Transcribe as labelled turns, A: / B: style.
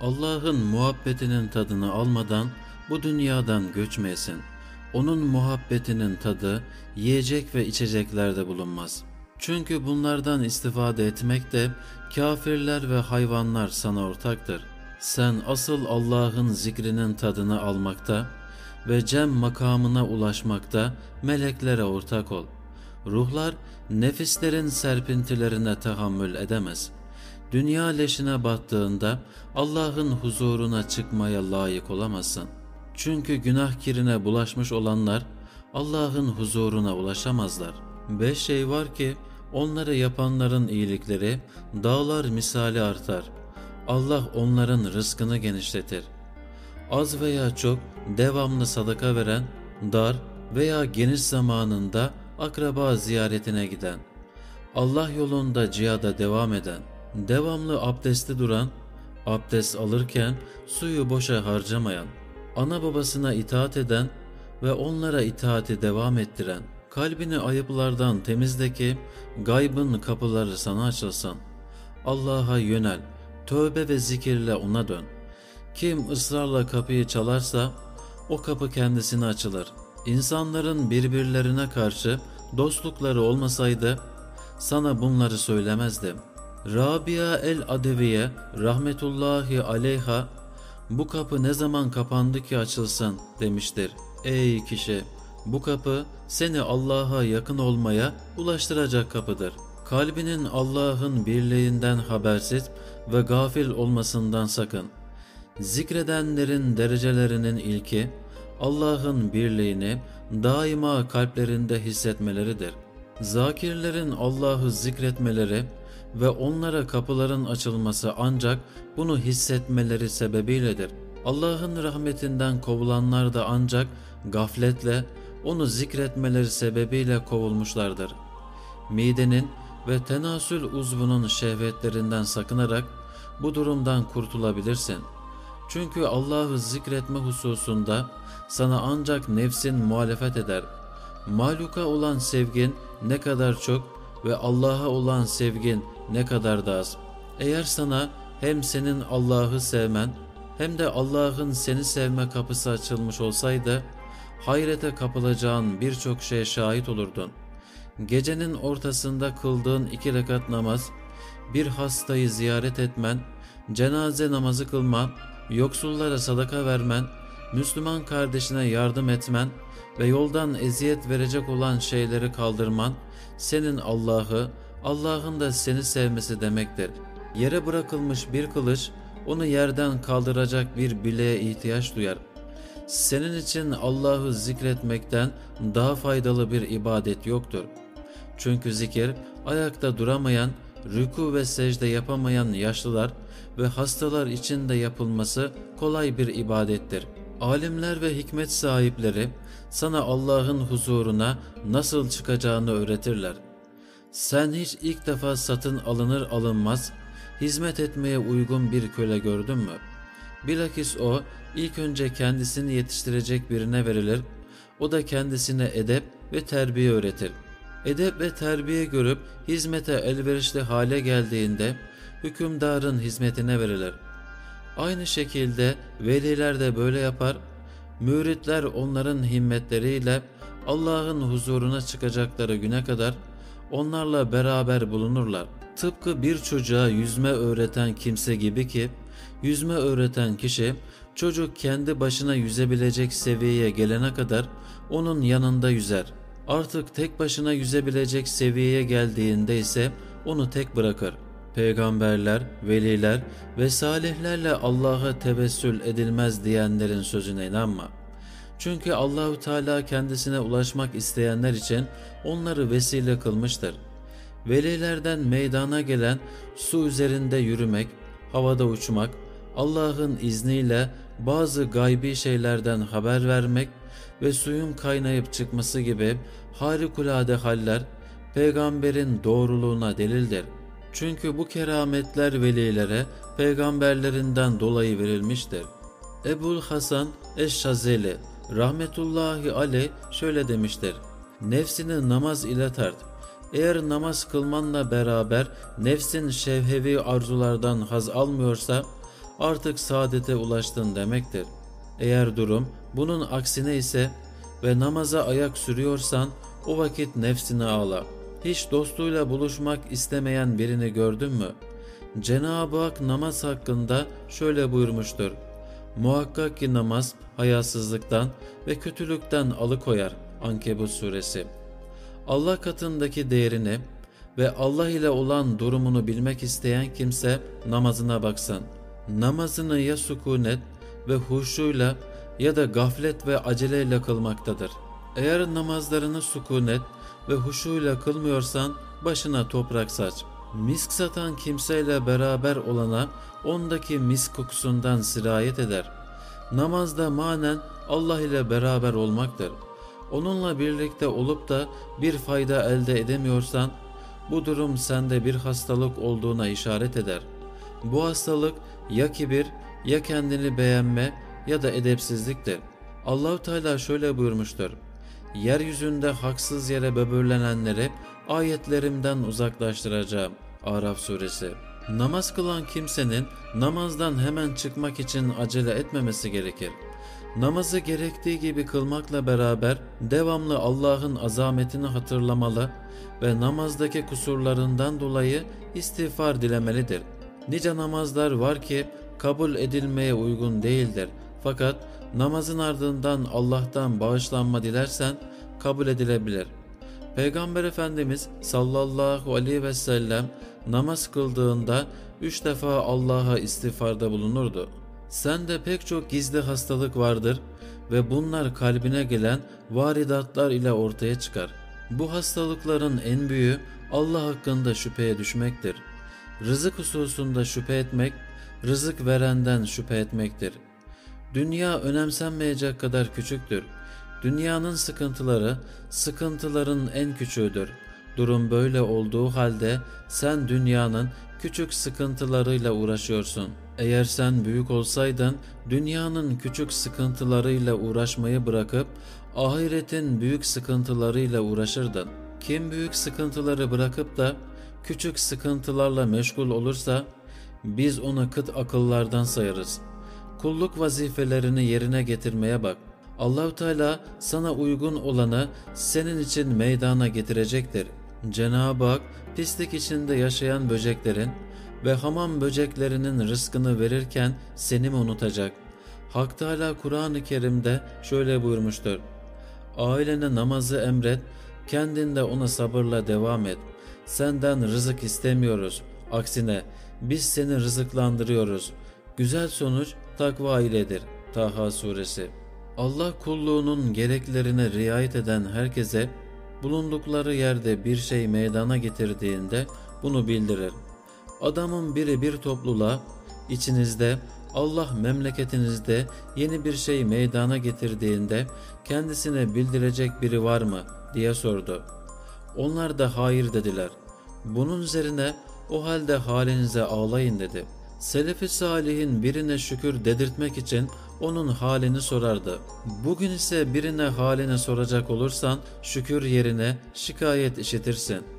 A: Allah'ın muhabbetinin tadını almadan bu dünyadan göçmeyesin. Onun muhabbetinin tadı yiyecek ve içeceklerde bulunmaz. Çünkü bunlardan istifade etmek de kafirler ve hayvanlar sana ortaktır. Sen asıl Allah'ın zikrinin tadını almakta ve cem makamına ulaşmakta meleklere ortak ol. Ruhlar nefislerin serpintilerine tahammül edemez. Dünya leşine battığında Allah'ın huzuruna çıkmaya layık olamazsın. Çünkü günah kirine bulaşmış olanlar Allah'ın huzuruna ulaşamazlar. Beş şey var ki onları yapanların iyilikleri dağlar misali artar. Allah onların rızkını genişletir. Az veya çok devamlı sadaka veren, dar veya geniş zamanında akraba ziyaretine giden, Allah yolunda cihada devam eden, devamlı abdesti duran, abdest alırken suyu boşa harcamayan, ana babasına itaat eden ve onlara itaati devam ettiren, kalbini ayıplardan temizle ki gaybın kapıları sana açılsın. Allah'a yönel, tövbe ve zikirle ona dön. Kim ısrarla kapıyı çalarsa o kapı kendisine açılır. İnsanların birbirlerine karşı dostlukları olmasaydı sana bunları söylemezdim. Rabia el-Adeviye rahmetullahi aleyha bu kapı ne zaman kapandı ki açılsın demiştir. Ey kişi bu kapı seni Allah'a yakın olmaya ulaştıracak kapıdır. Kalbinin Allah'ın birliğinden habersiz ve gafil olmasından sakın. Zikredenlerin derecelerinin ilki Allah'ın birliğini daima kalplerinde hissetmeleridir. Zakirlerin Allah'ı zikretmeleri ve onlara kapıların açılması ancak bunu hissetmeleri sebebiyledir. Allah'ın rahmetinden kovulanlar da ancak gafletle onu zikretmeleri sebebiyle kovulmuşlardır. Midenin ve tenasül uzvunun şehvetlerinden sakınarak bu durumdan kurtulabilirsin. Çünkü Allah'ı zikretme hususunda sana ancak nefsin muhalefet eder. Maluka olan sevgin ne kadar çok ve Allah'a olan sevgin ne kadar da az. Eğer sana hem senin Allah'ı sevmen hem de Allah'ın seni sevme kapısı açılmış olsaydı hayrete kapılacağın birçok şeye şahit olurdun. Gecenin ortasında kıldığın iki rekat namaz, bir hastayı ziyaret etmen, cenaze namazı kılman, yoksullara sadaka vermen, Müslüman kardeşine yardım etmen ve yoldan eziyet verecek olan şeyleri kaldırman, senin Allah'ı, Allah'ın da seni sevmesi demektir. Yere bırakılmış bir kılıç, onu yerden kaldıracak bir bileğe ihtiyaç duyar. Senin için Allah'ı zikretmekten daha faydalı bir ibadet yoktur. Çünkü zikir ayakta duramayan, rüku ve secde yapamayan yaşlılar ve hastalar için de yapılması kolay bir ibadettir. Alimler ve hikmet sahipleri sana Allah'ın huzuruna nasıl çıkacağını öğretirler. Sen hiç ilk defa satın alınır alınmaz hizmet etmeye uygun bir köle gördün mü? Bilakis o ilk önce kendisini yetiştirecek birine verilir, o da kendisine edep ve terbiye öğretir. Edep ve terbiye görüp hizmete elverişli hale geldiğinde hükümdarın hizmetine verilir. Aynı şekilde veliler de böyle yapar, müritler onların himmetleriyle Allah'ın huzuruna çıkacakları güne kadar onlarla beraber bulunurlar. Tıpkı bir çocuğa yüzme öğreten kimse gibi ki, yüzme öğreten kişi çocuk kendi başına yüzebilecek seviyeye gelene kadar onun yanında yüzer. Artık tek başına yüzebilecek seviyeye geldiğinde ise onu tek bırakır. Peygamberler, veliler ve salihlerle Allah'a tevessül edilmez diyenlerin sözüne inanma. Çünkü Allahü Teala kendisine ulaşmak isteyenler için onları vesile kılmıştır. Velilerden meydana gelen su üzerinde yürümek, havada uçmak, Allah'ın izniyle bazı gaybi şeylerden haber vermek ve suyun kaynayıp çıkması gibi harikulade haller peygamberin doğruluğuna delildir. Çünkü bu kerametler velilere peygamberlerinden dolayı verilmiştir. Ebul Hasan Eşşazeli rahmetullahi aleyh şöyle demiştir. Nefsini namaz ile tart. Eğer namaz kılmanla beraber nefsin şevhevi arzulardan haz almıyorsa artık saadete ulaştın demektir. Eğer durum bunun aksine ise ve namaza ayak sürüyorsan o vakit nefsini ağla. Hiç dostuyla buluşmak istemeyen birini gördün mü? Cenab-ı Hak namaz hakkında şöyle buyurmuştur. Muhakkak ki namaz hayasızlıktan ve kötülükten alıkoyar. Ankebut suresi. Allah katındaki değerini ve Allah ile olan durumunu bilmek isteyen kimse namazına baksın. Namazını ya sükunet ve huşuyla ya da gaflet ve aceleyle kılmaktadır. Eğer namazlarını sükunet ve huşuyla kılmıyorsan başına toprak saç. Misk satan kimseyle beraber olana ondaki misk kokusundan sirayet eder. Namazda manen Allah ile beraber olmaktır. Onunla birlikte olup da bir fayda elde edemiyorsan bu durum sende bir hastalık olduğuna işaret eder. Bu hastalık ya kibir ya kendini beğenme ya da edepsizliktir. Allahu Teala şöyle buyurmuştur. Yeryüzünde haksız yere böbürlenenleri ayetlerimden uzaklaştıracağım. Araf suresi. Namaz kılan kimsenin namazdan hemen çıkmak için acele etmemesi gerekir. Namazı gerektiği gibi kılmakla beraber devamlı Allah'ın azametini hatırlamalı ve namazdaki kusurlarından dolayı istiğfar dilemelidir. Nice namazlar var ki kabul edilmeye uygun değildir. Fakat namazın ardından Allah'tan bağışlanma dilersen kabul edilebilir. Peygamber Efendimiz sallallahu aleyhi ve sellem namaz kıldığında üç defa Allah'a istiğfarda bulunurdu. Sende pek çok gizli hastalık vardır ve bunlar kalbine gelen varidatlar ile ortaya çıkar. Bu hastalıkların en büyüğü Allah hakkında şüpheye düşmektir. Rızık hususunda şüphe etmek, rızık verenden şüphe etmektir. Dünya önemsenmeyecek kadar küçüktür. Dünyanın sıkıntıları, sıkıntıların en küçüğüdür. Durum böyle olduğu halde sen dünyanın küçük sıkıntılarıyla uğraşıyorsun. Eğer sen büyük olsaydın dünyanın küçük sıkıntılarıyla uğraşmayı bırakıp ahiretin büyük sıkıntılarıyla uğraşırdın. Kim büyük sıkıntıları bırakıp da küçük sıkıntılarla meşgul olursa biz onu kıt akıllardan sayarız. Kulluk vazifelerini yerine getirmeye bak. Allahu Teala sana uygun olanı senin için meydana getirecektir. Cenab-ı Hak pislik içinde yaşayan böceklerin ve hamam böceklerinin rızkını verirken seni mi unutacak? Hak Teala Kur'an-ı Kerim'de şöyle buyurmuştur. Ailene namazı emret, kendinde ona sabırla devam et. Senden rızık istemiyoruz. Aksine biz seni rızıklandırıyoruz. Güzel sonuç takva iledir. Taha suresi. Allah kulluğunun gereklerine riayet eden herkese bulundukları yerde bir şey meydana getirdiğinde bunu bildirir. Adamın biri bir topluluğa içinizde Allah memleketinizde yeni bir şey meydana getirdiğinde kendisine bildirecek biri var mı diye sordu. Onlar da hayır dediler. Bunun üzerine o halde halinize ağlayın dedi. Selefi Salih'in birine şükür dedirtmek için onun halini sorardı. Bugün ise birine halini soracak olursan şükür yerine şikayet işitirsin.''